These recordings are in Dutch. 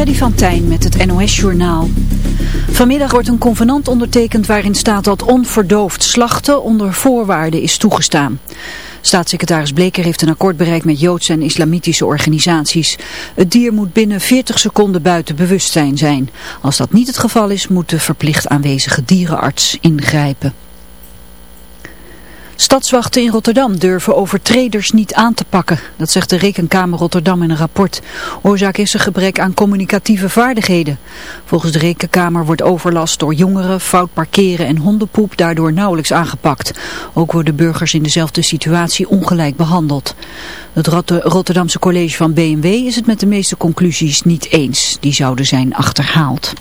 Freddy van Tijn met het NOS-journaal. Vanmiddag wordt een convenant ondertekend waarin staat dat onverdoofd slachten onder voorwaarden is toegestaan. Staatssecretaris Bleker heeft een akkoord bereikt met Joodse en islamitische organisaties. Het dier moet binnen 40 seconden buiten bewustzijn zijn. Als dat niet het geval is, moet de verplicht aanwezige dierenarts ingrijpen. Stadswachten in Rotterdam durven overtreders niet aan te pakken. Dat zegt de Rekenkamer Rotterdam in een rapport. Oorzaak is een gebrek aan communicatieve vaardigheden. Volgens de Rekenkamer wordt overlast door jongeren, fout parkeren en hondenpoep daardoor nauwelijks aangepakt. Ook worden burgers in dezelfde situatie ongelijk behandeld. Het Rotterdamse college van BMW is het met de meeste conclusies niet eens. Die zouden zijn achterhaald.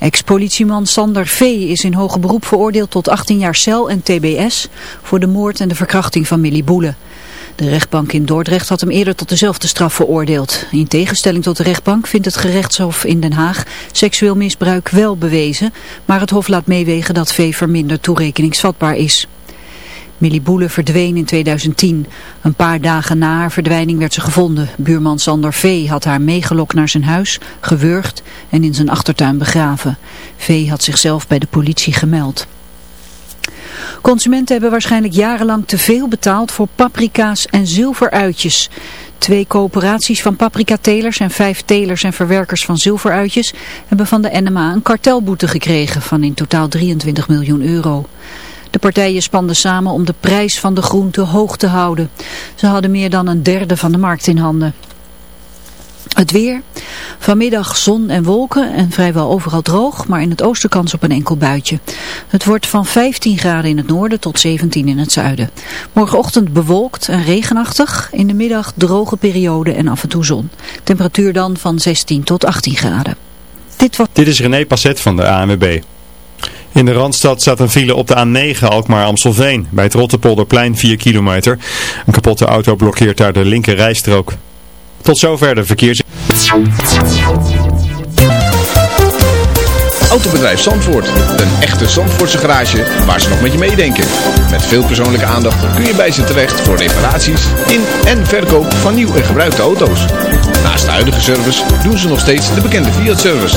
Ex-politieman Sander V. is in hoger beroep veroordeeld tot 18 jaar cel en tbs voor de moord en de verkrachting van Millie Boele. De rechtbank in Dordrecht had hem eerder tot dezelfde straf veroordeeld. In tegenstelling tot de rechtbank vindt het gerechtshof in Den Haag seksueel misbruik wel bewezen, maar het hof laat meewegen dat V. verminderd toerekeningsvatbaar is. Millie Boele verdween in 2010. Een paar dagen na haar verdwijning werd ze gevonden. Buurman Sander V. had haar meegelokt naar zijn huis, gewurgd en in zijn achtertuin begraven. V. had zichzelf bij de politie gemeld. Consumenten hebben waarschijnlijk jarenlang te veel betaald voor paprika's en zilveruitjes. Twee coöperaties van paprikatelers en vijf telers en verwerkers van zilveruitjes hebben van de NMA een kartelboete gekregen van in totaal 23 miljoen euro. De partijen spanden samen om de prijs van de groente hoog te houden. Ze hadden meer dan een derde van de markt in handen. Het weer. Vanmiddag zon en wolken en vrijwel overal droog, maar in het oosten kans op een enkel buitje. Het wordt van 15 graden in het noorden tot 17 in het zuiden. Morgenochtend bewolkt en regenachtig, in de middag droge periode en af en toe zon. Temperatuur dan van 16 tot 18 graden. Dit, was... Dit is René Passet van de ANWB. In de Randstad staat een file op de A9 Alkmaar-Amstelveen. Bij het Rotterpolderplein 4 kilometer. Een kapotte auto blokkeert daar de linker rijstrook. Tot zover de verkeers... Autobedrijf Zandvoort. Een echte Zandvoortse garage waar ze nog met je meedenken. Met veel persoonlijke aandacht kun je bij ze terecht voor reparaties in en verkoop van nieuw en gebruikte auto's. Naast de huidige service doen ze nog steeds de bekende Fiat-service.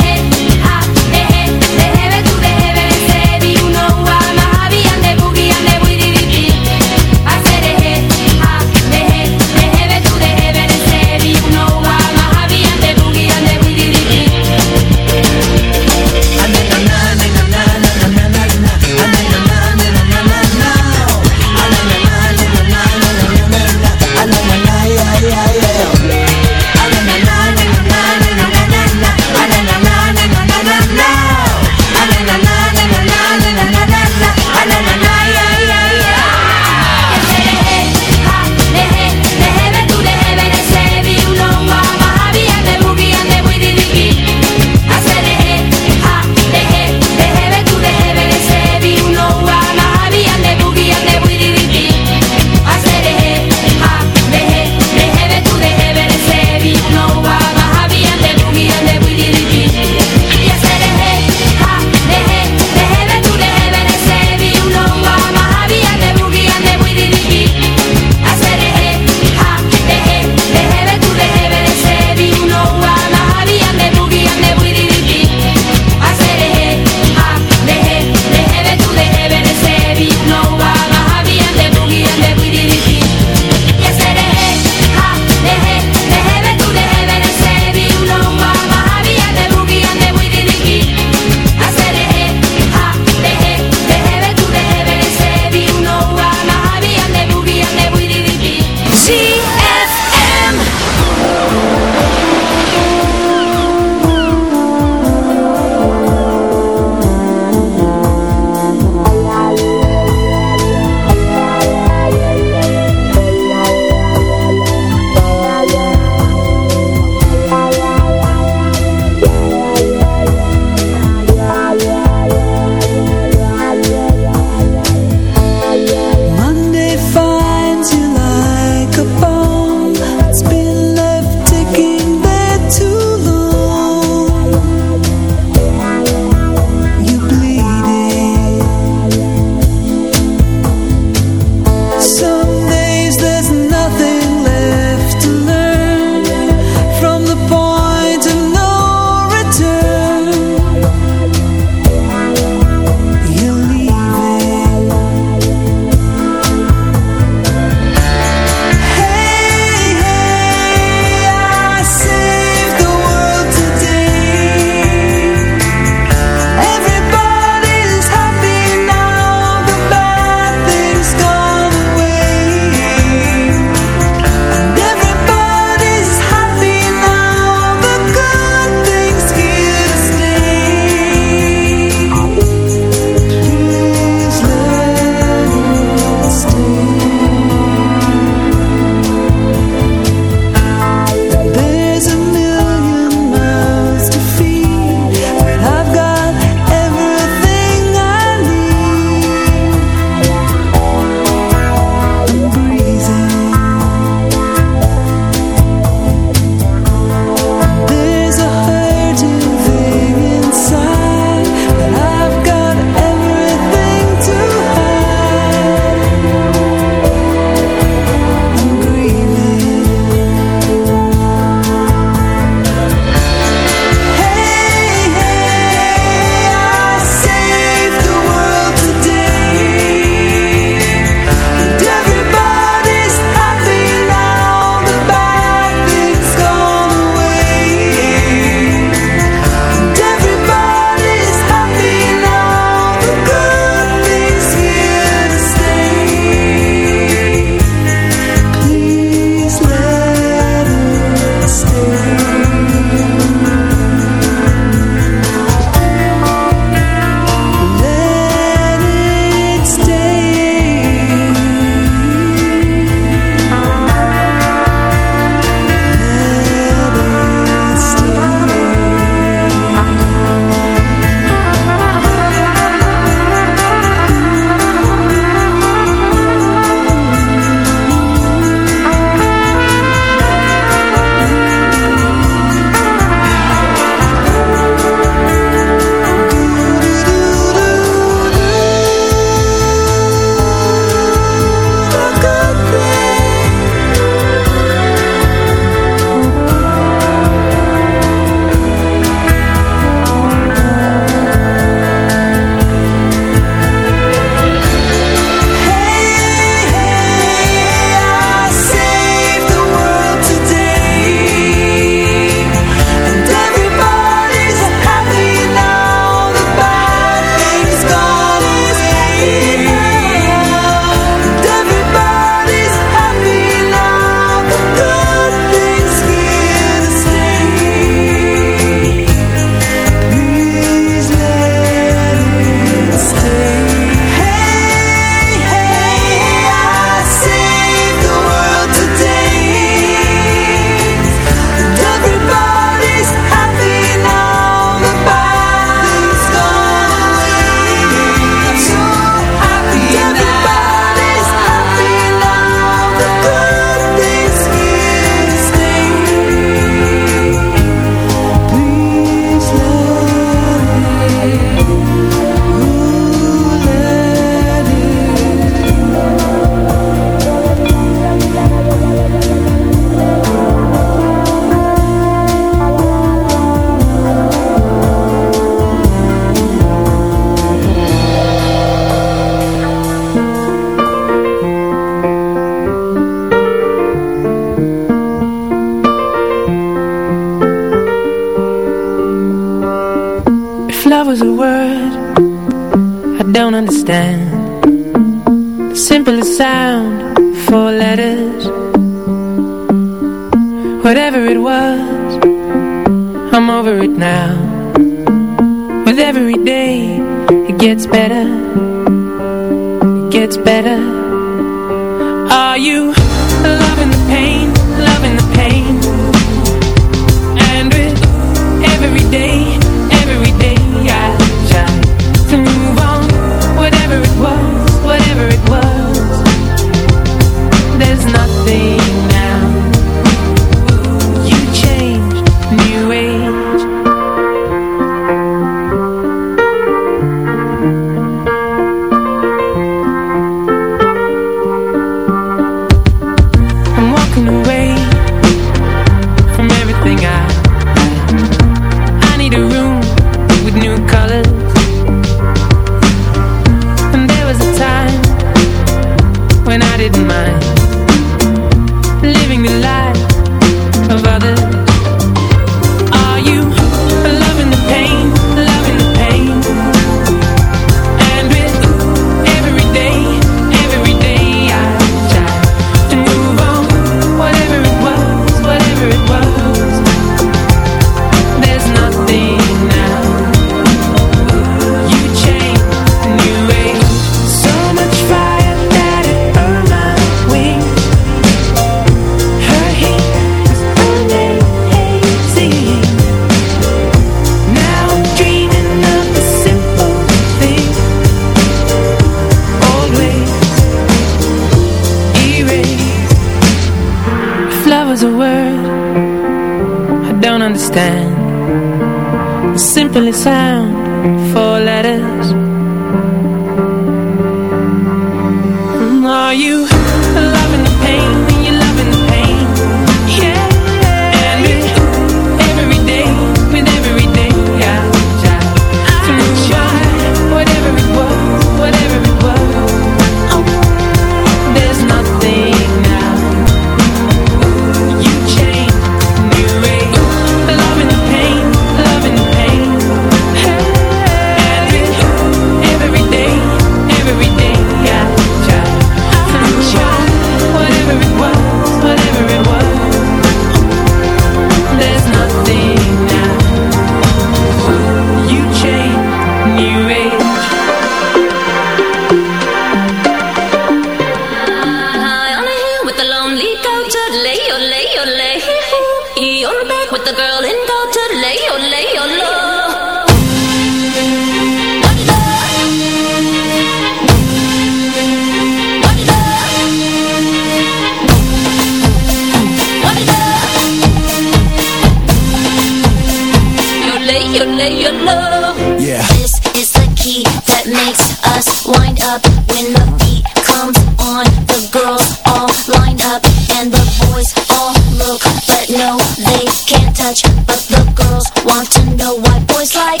wind up when the beat comes on. The girls all line up and the boys all look, but no, they can't touch. But the girls want to know what boys like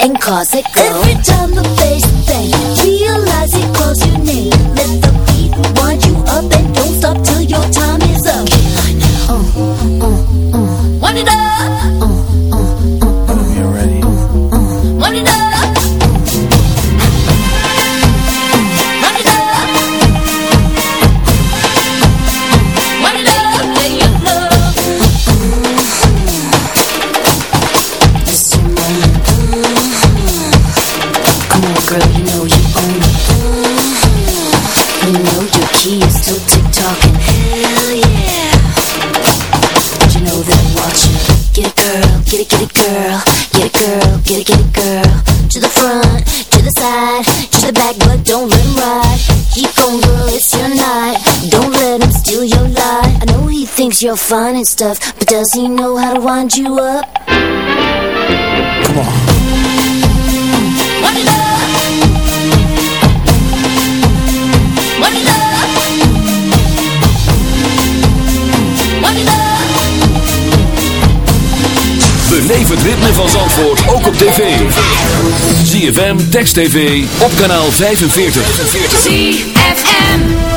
and cause it go. Every time the bass bang, realize it calls your name. Let the beat wind you up and don't stop till your time is up. Oh, oh, oh, uh, uh, uh. Wind it up. says you're fine and stuff, but does he know how to wind you up? Come on. What love? What love? Beleef het ritme van Zandvoort ook op tv. ZFM, Text TV, op kanaal 45. 45.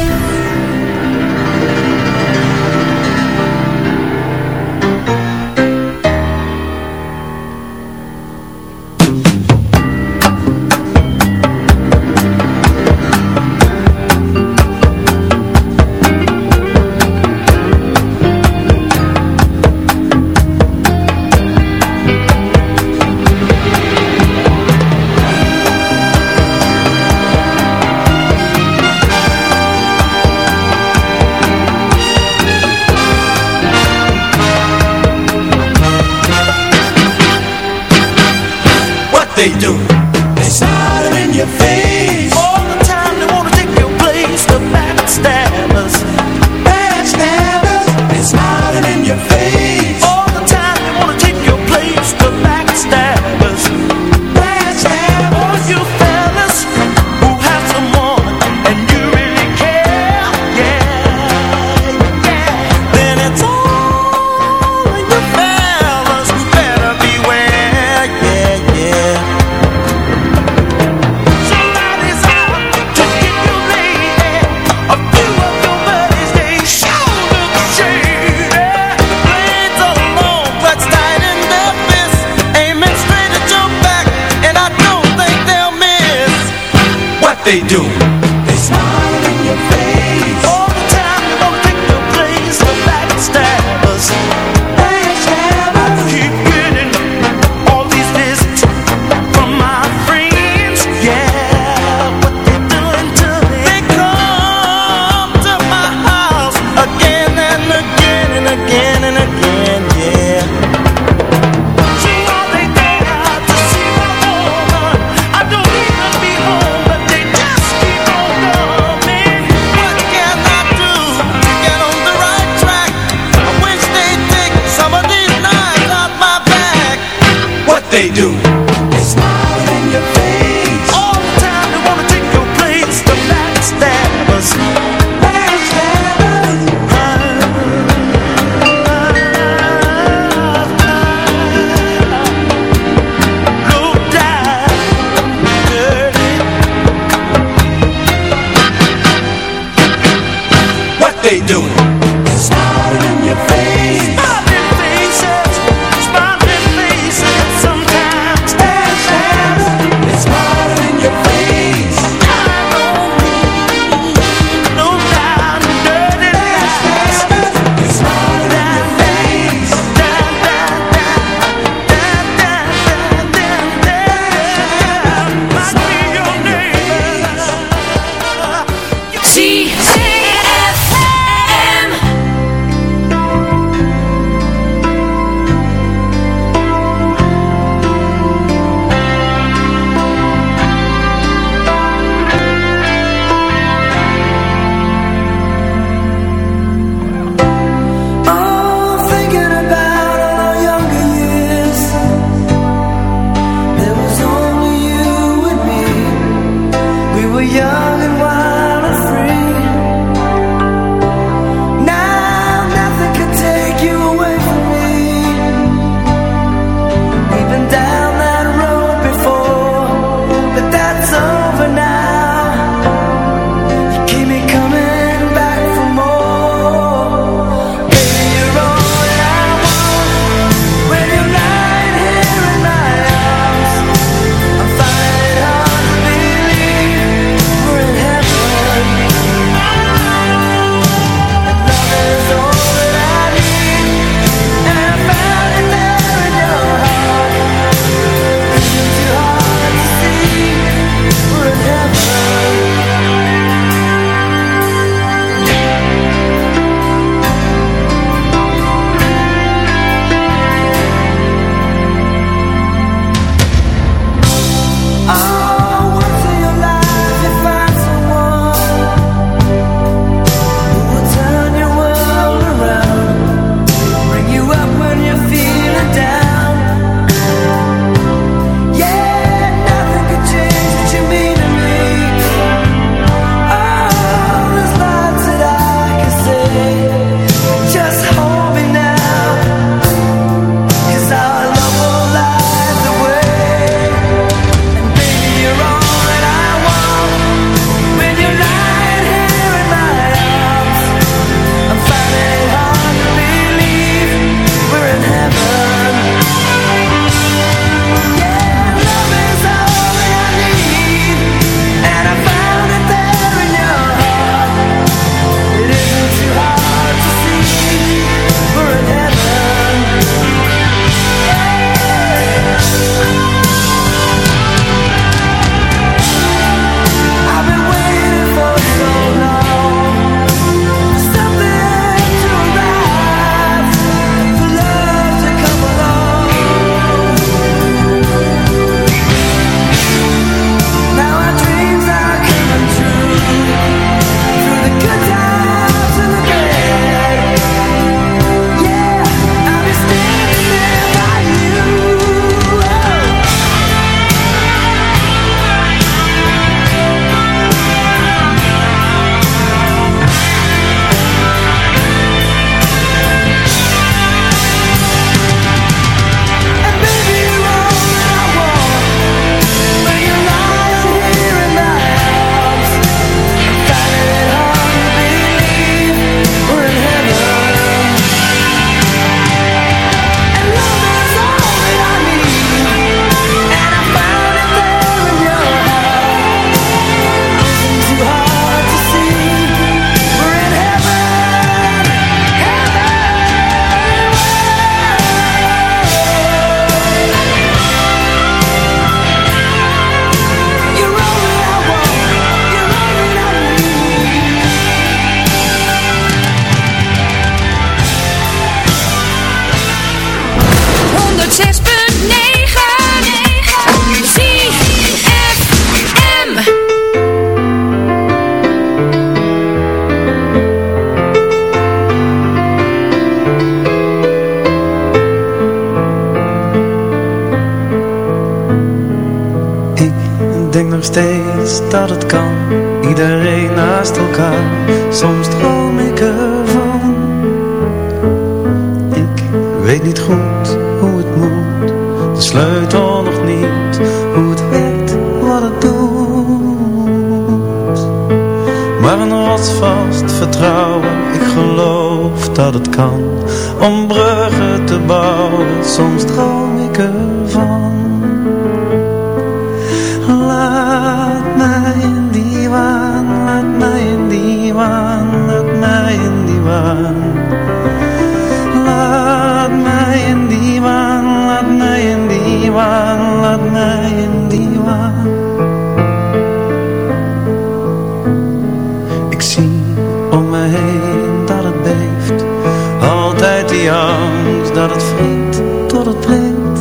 het tot het breekt.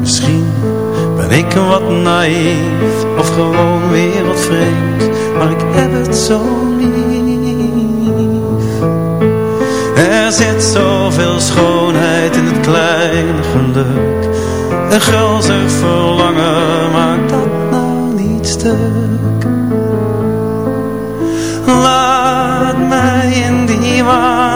Misschien ben ik wat naïef, of gewoon wereldvreemd, maar ik heb het zo lief. Er zit zoveel schoonheid in het kleine geluk. Een gulzig verlangen maakt dat nou niet stuk. Laat mij in die waan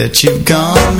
that you've gone